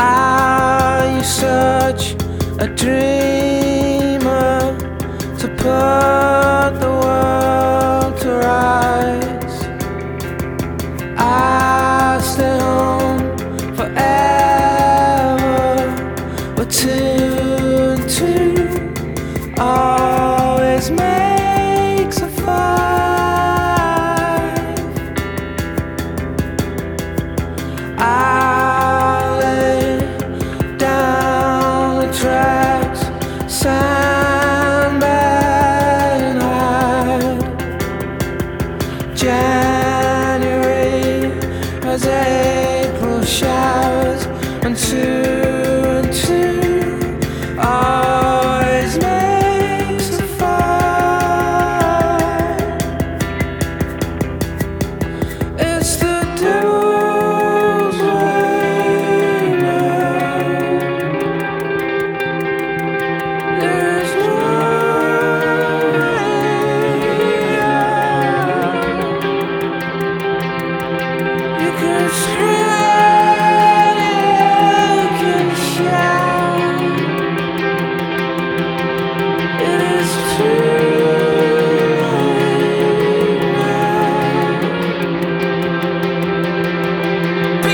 Are you such a dreamer to put the world to rights? I stay home forever. We're tuned to April showers until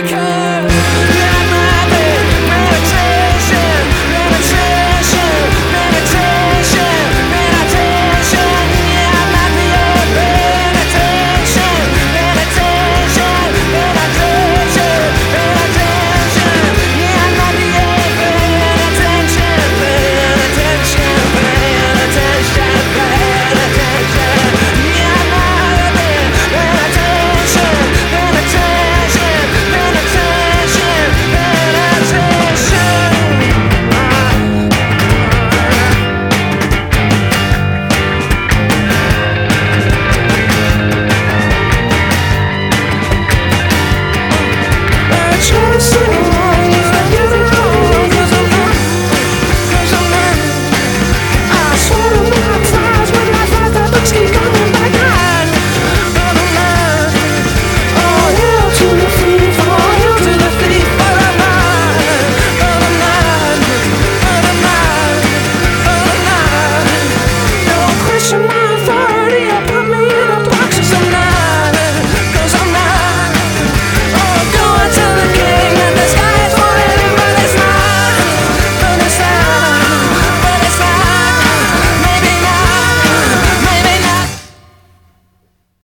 can